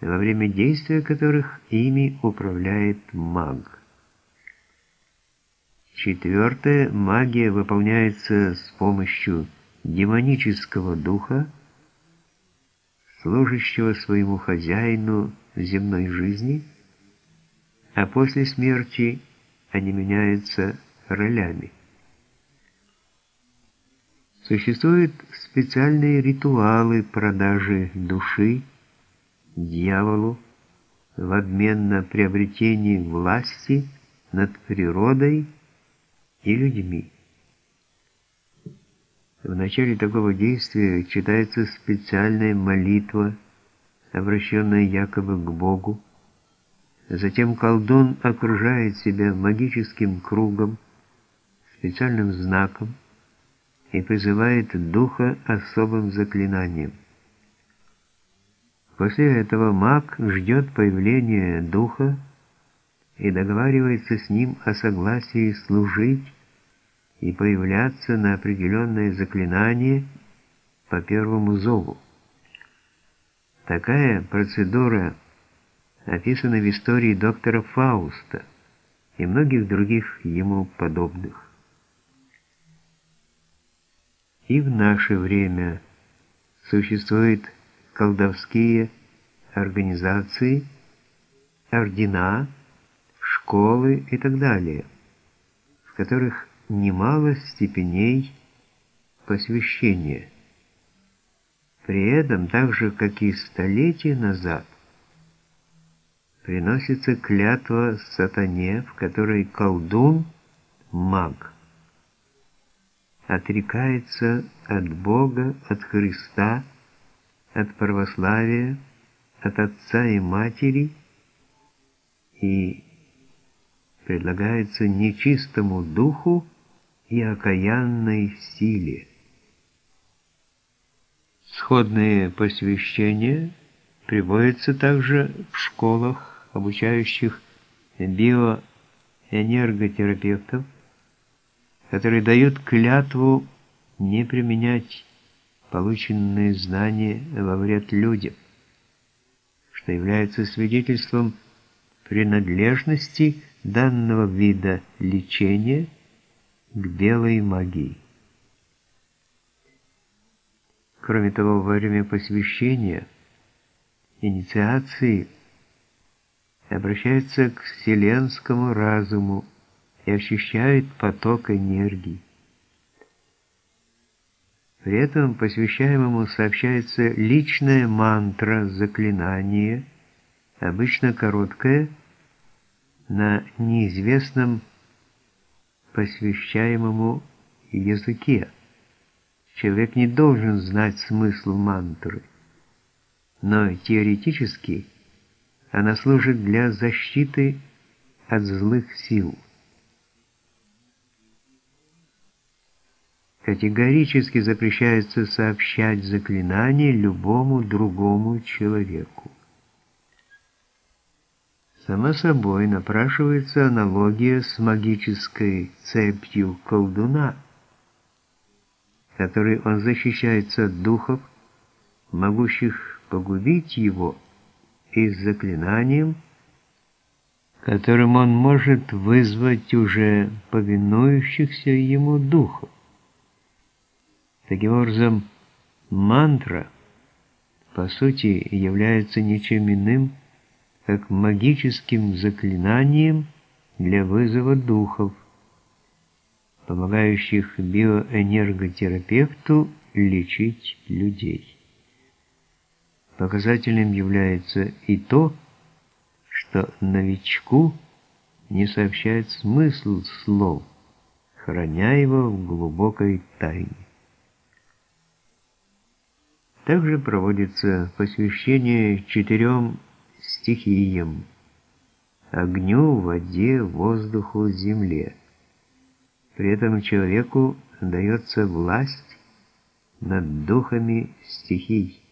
во время действия которых ими управляет маг. Четвертое. Магия выполняется с помощью демонического духа, служащего своему хозяину земной жизни, а после смерти они меняются ролями. Существуют специальные ритуалы продажи души дьяволу в обмен на приобретение власти над природой и людьми. В начале такого действия читается специальная молитва, обращенная якобы к Богу. Затем колдун окружает себя магическим кругом, специальным знаком, и призывает духа особым заклинанием. После этого маг ждет появления духа и договаривается с ним о согласии служить и появляться на определенное заклинание по первому зову. Такая процедура описана в истории доктора Фауста и многих других ему подобных. И в наше время существуют колдовские организации, ордена, школы и так далее, в которых немало степеней посвящения. При этом, так же как и столетия назад, приносится клятва сатане, в которой колдун – маг – отрекается от Бога, от Христа, от православия, от отца и матери и предлагается нечистому духу и окаянной силе. Сходные посвящения приводятся также в школах, обучающих биоэнерготерапевтов, которые дают клятву не применять полученные знания во вред людям, что является свидетельством принадлежности данного вида лечения к белой магии. Кроме того, во время посвящения, инициации обращаются к вселенскому разуму, и ощущает поток энергии. При этом посвящаемому сообщается личная мантра заклинание, обычно короткое, на неизвестном посвящаемому языке. Человек не должен знать смысл мантры, но теоретически она служит для защиты от злых сил. Категорически запрещается сообщать заклинание любому другому человеку. Само собой напрашивается аналогия с магической цепью колдуна, которой он защищается от духов, могущих погубить его, и с заклинанием, которым он может вызвать уже повинующихся ему духов. Таким образом, мантра, по сути, является ничем иным, как магическим заклинанием для вызова духов, помогающих биоэнерготерапевту лечить людей. Показательным является и то, что новичку не сообщает смысл слов, храня его в глубокой тайне. Также проводится посвящение четырем стихиям – огню, воде, воздуху, земле. При этом человеку дается власть над духами стихий.